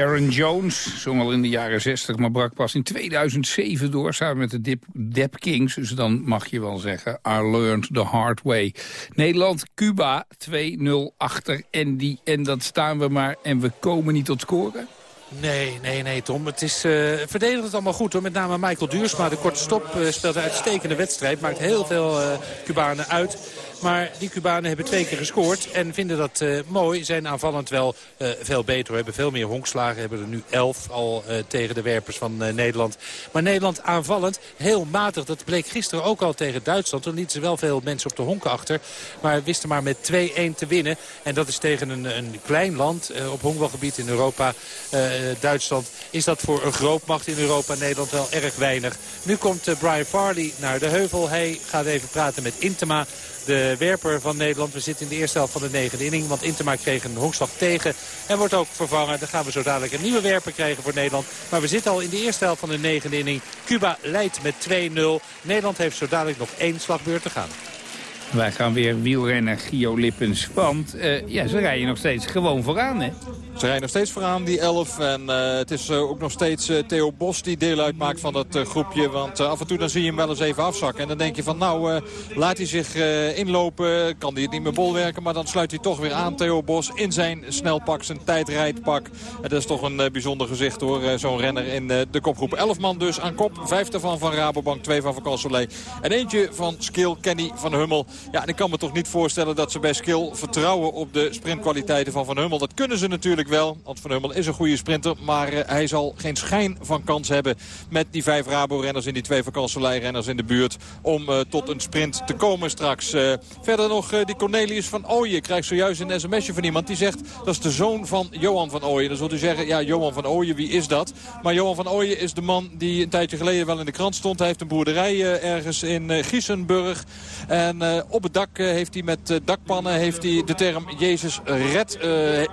Sharon Jones zong al in de jaren 60, maar brak pas in 2007 door... samen met de Dip, Kings. Dus dan mag je wel zeggen, I learned the hard way. Nederland, Cuba, 2-0 achter Andy. En dat staan we maar en we komen niet tot scoren. Nee, nee, nee, Tom. Het is uh, verdedigend allemaal goed hoor. Met name Michael Duursma, de korte stop, uh, speelt een uitstekende wedstrijd. Maakt heel veel uh, Cubanen uit. Maar die Cubanen hebben twee keer gescoord en vinden dat uh, mooi. Zijn aanvallend wel uh, veel beter. Hebben veel meer honkslagen. Hebben er nu elf al uh, tegen de werpers van Nederland. Maar Nederland aanvallend heel matig. Dat bleek gisteren ook al tegen Duitsland. Toen lieten ze wel veel mensen op de honken achter. Maar wisten maar met 2-1 te winnen. En dat is tegen een, een klein land op honkbalgebied in Europa. Duitsland is dat voor een grootmacht in Europa. Nederland wel erg weinig. Nu komt Brian Farley naar de heuvel. Hij gaat even praten met Intema de werper van Nederland. We zitten in de eerste helft van de negende inning. Want Intema kreeg een honkslag tegen. En wordt ook vervangen. Dan gaan we zo dadelijk een nieuwe werper krijgen voor Nederland. Maar we zitten al in de eerste helft van de negende inning. Cuba leidt met 2-0. Nederland heeft zo dadelijk nog één slagbeurt te gaan. Wij gaan weer wielrennen, Gio Lippens. Want uh, ja, ze rijden nog steeds gewoon vooraan, hè? Ze rijden nog steeds vooraan, die 11. En uh, het is uh, ook nog steeds Theo Bos die deel uitmaakt van dat groepje. Want af en toe dan zie je hem wel eens even afzakken. En dan denk je van nou, laat hij zich inlopen. Kan hij het niet meer bolwerken. Maar dan sluit hij toch weer aan, Theo Bos, in zijn snelpak, zijn tijdrijdpak. En dat is toch een bijzonder gezicht hoor, zo'n renner in de kopgroep. 11 man dus aan kop. Vijf daarvan van Rabobank, twee van Van Kanselé. En eentje van Skill Kenny van Hummel. Ja, en ik kan me toch niet voorstellen dat ze bij Skill vertrouwen op de sprintkwaliteiten van Van Hummel. Dat kunnen ze natuurlijk wel. Want Van Hummel is een goede sprinter. Maar eh, hij zal geen schijn van kans hebben met die vijf Rabo-renners... en die twee vakantselei-renners in de buurt... om eh, tot een sprint te komen straks. Eh, verder nog die Cornelius van Ooyen. Ik krijg zojuist een sms'je van iemand die zegt... dat is de zoon van Johan van Ooyen. Dan zult u zeggen, ja, Johan van Ooyen, wie is dat? Maar Johan van Ooyen is de man die een tijdje geleden wel in de krant stond. Hij heeft een boerderij ergens in Giesenburg. En op het dak heeft hij met dakpannen heeft hij de term Jezus red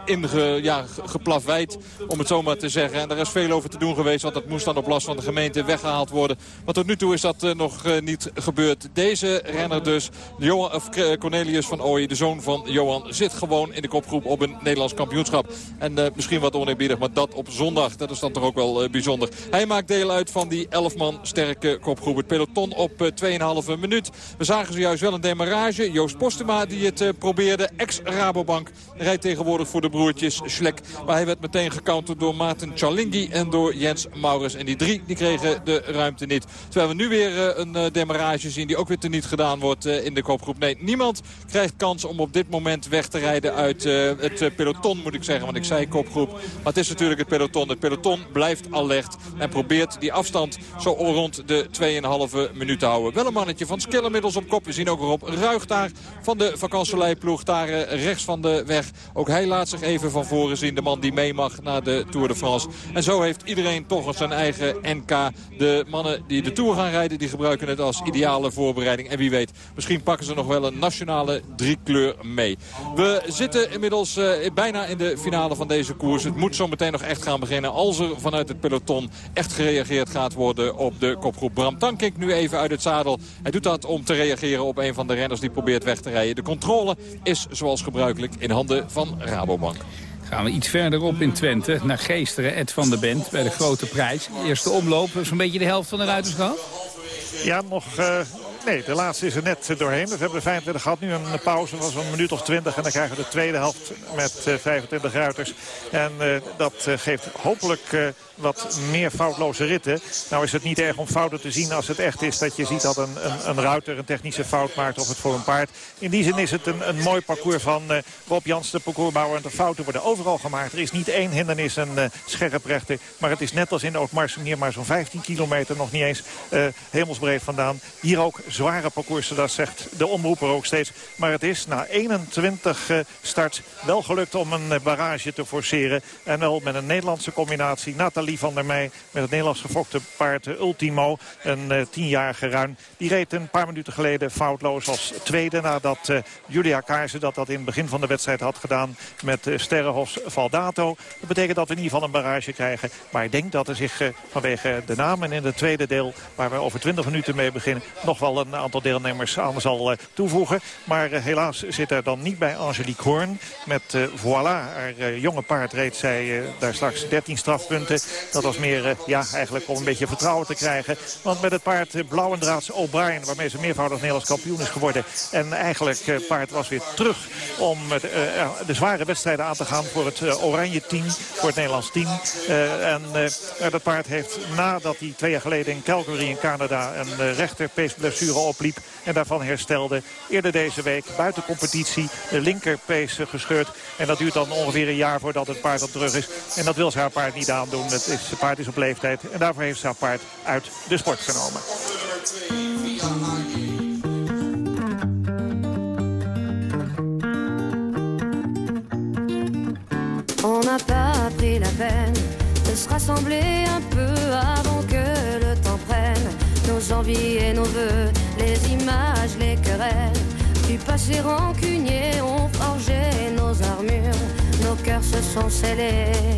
inge, geplaveid, om het zo maar te zeggen. En daar is veel over te doen geweest, want dat moest dan op last van de gemeente weggehaald worden. Maar tot nu toe is dat nog niet gebeurd. Deze renner dus, Johan, of Cornelius van Ooyen, de zoon van Johan, zit gewoon in de kopgroep op een Nederlands kampioenschap. En misschien wat oneerbiedig, maar dat op zondag, dat is dan toch ook wel bijzonder. Hij maakt deel uit van die 11 man sterke kopgroep. Het peloton op 2,5 minuut. We zagen zojuist wel een demarrage. Joost Postema die het probeerde, ex-Rabobank, rijdt tegenwoordig voor de broertjes Schlek. Maar hij werd meteen gecounterd door Maarten Chalingi en door Jens Maurits. En die drie die kregen de ruimte niet. Terwijl we nu weer een demarrage zien die ook weer teniet gedaan wordt in de kopgroep. Nee, niemand krijgt kans om op dit moment weg te rijden uit het peloton moet ik zeggen. Want ik zei kopgroep. Maar het is natuurlijk het peloton. Het peloton blijft alert en probeert die afstand zo rond de 2,5 minuut te houden. Wel een mannetje van Skill inmiddels op kop. We zien ook erop Ruig daar van de vakantieleiploeg. Daar rechts van de weg. Ook hij laat zich even van voren zien. De man die mee mag naar de Tour de France. En zo heeft iedereen toch zijn eigen NK. De mannen die de Tour gaan rijden, die gebruiken het als ideale voorbereiding. En wie weet, misschien pakken ze nog wel een nationale driekleur mee. We zitten inmiddels uh, bijna in de finale van deze koers. Het moet zo meteen nog echt gaan beginnen als er vanuit het peloton echt gereageerd gaat worden op de kopgroep. Bram Tankink nu even uit het zadel. Hij doet dat om te reageren op een van de renners die probeert weg te rijden. De controle is zoals gebruikelijk in handen van Rabobank. Gaan we iets verderop in Twente, naar Geesteren, Ed van der Bent, bij de grote prijs. Eerste omloop, zo'n beetje de helft van de ruiters gehad? Ja, nog... Uh... Nee, de laatste is er net doorheen. We hebben de 25 gehad. Nu een pauze van zo'n minuut of 20. En dan krijgen we de tweede helft met 25 ruiters. En uh, dat geeft hopelijk wat meer foutloze ritten. Nou is het niet erg om fouten te zien als het echt is dat je ziet dat een, een, een ruiter een technische fout maakt of het voor een paard. In die zin is het een, een mooi parcours van uh, Rob Jans, de parcoursbouwer. En de fouten worden overal gemaakt. Er is niet één hindernis een uh, scherprechter. Maar het is net als in de Ootmarsum maar zo'n 15 kilometer nog niet eens uh, hemelsbreed vandaan. Hier ook zware parcoursen, dat zegt de omroeper ook steeds. Maar het is na 21 starts wel gelukt om een barrage te forceren. En wel met een Nederlandse combinatie. Nathalie van der Meij met het Nederlands gefokte paard Ultimo. Een uh, tienjarige ruin. Die reed een paar minuten geleden foutloos als tweede. Nadat uh, Julia Kaarsen dat, dat in het begin van de wedstrijd had gedaan met uh, Sterrenhofs Valdato. Dat betekent dat we in ieder geval een barrage krijgen. Maar ik denk dat er zich vanwege de namen in het tweede deel... waar we over 20 minuten mee beginnen... nog wel een aantal deelnemers aan zal toevoegen. Maar helaas zit er dan niet bij Angelique Hoorn. Met Voilà, haar jonge paard reed zij daar straks 13 strafpunten. Dat was meer uh, ja, eigenlijk om een beetje vertrouwen te krijgen. Want met het paard uh, Blauwendraads O'Brien, waarmee ze meervoudig Nederlands kampioen is geworden. En eigenlijk het uh, paard was weer terug om de zware wedstrijden aan te gaan voor het oranje team. Voor het Nederlands team. en dat paard heeft nadat hij twee jaar geleden in Calgary in Canada een rechterpeesblessure opliep. En daarvan herstelde. Eerder deze week buiten competitie de linkerpees gescheurd. En dat duurt dan ongeveer een jaar voordat het paard op terug is. En dat wil ze haar paard niet aandoen. Is, het paard is op leeftijd en daarvoor heeft ze paard uit de sport genomen. On n'a pas pris la peine de se rassembler un peu avant que le temps prenne nos envies et nos voeux, les images, les querelles. Du passé rancunier ont forgé nos armures, nos cœurs se sont scellés.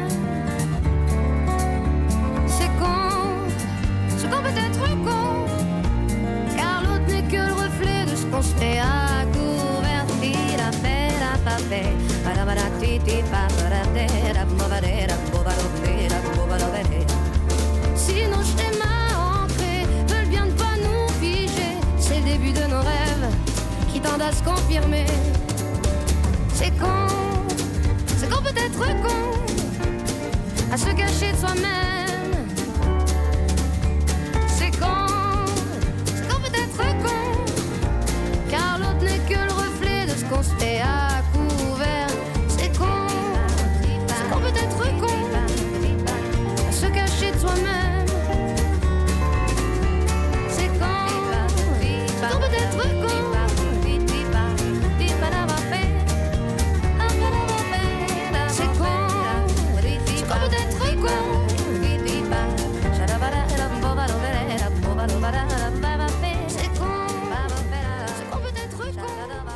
Tera, mo, va, dera, bo, va, do, vera, bo, va, do, vera. Si nos schémas ancrés veulent bien ne pas nous figer, c'est le début de nos rêves qui tendent à se confirmer. C'est con, c'est qu'on peut être con à se cacher de soi-même.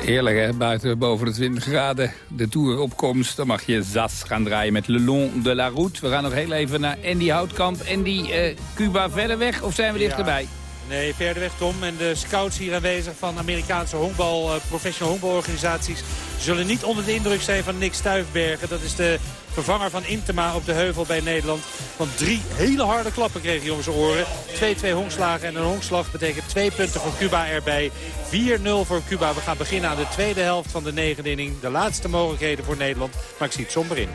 Heerlijk hè, buiten boven de 20 graden. De toeropkomst, dan mag je Zas gaan draaien met Le Long de la Route. We gaan nog heel even naar Andy Houtkamp. Andy, eh, Cuba verder weg of zijn we dichterbij? Nee, verder weg Tom. En de scouts hier aanwezig van Amerikaanse honkbal, eh, professional honkbalorganisaties... zullen niet onder de indruk zijn van Nick Stuifbergen. Dat is de vervanger van Intema op de heuvel bij Nederland. Want drie hele harde klappen kreeg hij oren. 2-2 honkslagen en een honkslag betekent twee punten voor Cuba erbij. 4-0 voor Cuba. We gaan beginnen aan de tweede helft van de negende inning. De laatste mogelijkheden voor Nederland. Maar ik zie het somber in.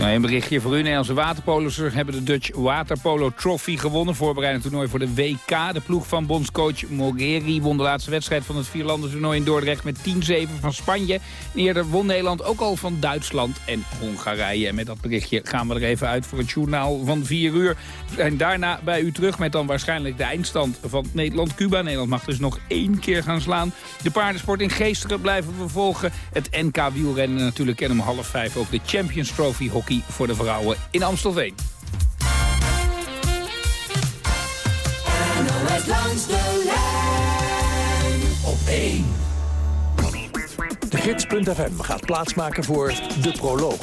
Nou, een berichtje voor u. Nederlandse waterpolers hebben de Dutch Waterpolo Trophy gewonnen. Voorbereidend toernooi voor de WK. De ploeg van bondscoach Mogeri won de laatste wedstrijd van het vierlandentoernooi in Dordrecht met 10-7 van Spanje. En eerder won Nederland ook al van Duitsland en Hongarije. En met dat berichtje gaan we er even uit voor het journaal van 4 uur. Zijn daarna bij u terug met dan waarschijnlijk de eindstand van Nederland-Cuba. Nederland mag dus nog één keer gaan slaan. De paardensport in Geesteren blijven we volgen. Het NK wielrennen natuurlijk. En om half vijf ook de Champions Trophy hockey voor de vrouwen in Amstelveen. Langs de lijn op 1. De gids.fm gaat plaatsmaken voor De Proloog.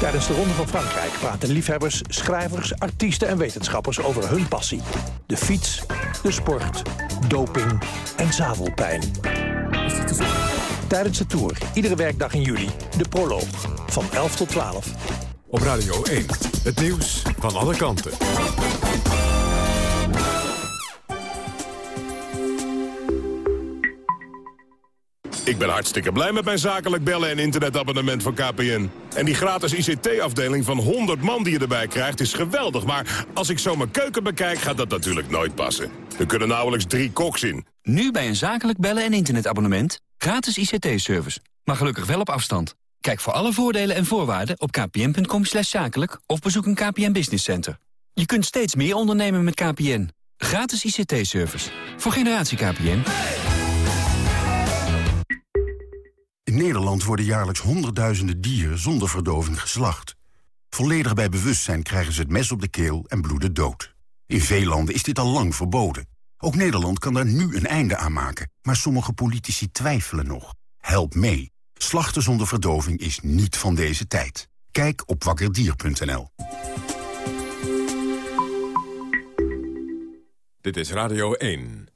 Tijdens de Ronde van Frankrijk praten liefhebbers, schrijvers, artiesten en wetenschappers over hun passie. De fiets, de sport, doping en zadelpijn. Tijdens de Tour, iedere werkdag in juli, De Proloog. Van 11 tot 12. Op Radio 1, het nieuws van alle kanten. Ik ben hartstikke blij met mijn zakelijk bellen en internetabonnement van KPN. En die gratis ICT-afdeling van 100 man die je erbij krijgt is geweldig. Maar als ik zo mijn keuken bekijk, gaat dat natuurlijk nooit passen. Er kunnen nauwelijks drie koks in. Nu bij een zakelijk bellen en internetabonnement. Gratis ICT-service. Maar gelukkig wel op afstand. Kijk voor alle voordelen en voorwaarden op kpn.com zakelijk... of bezoek een KPN Business Center. Je kunt steeds meer ondernemen met KPN. Gratis ICT-service. Voor generatie KPN. In Nederland worden jaarlijks honderdduizenden dieren zonder verdoving geslacht. Volledig bij bewustzijn krijgen ze het mes op de keel en bloeden dood. In veel landen is dit al lang verboden. Ook Nederland kan daar nu een einde aan maken. Maar sommige politici twijfelen nog. Help mee. Slachten zonder verdoving is niet van deze tijd. Kijk op wakkerdier.nl. Dit is Radio 1.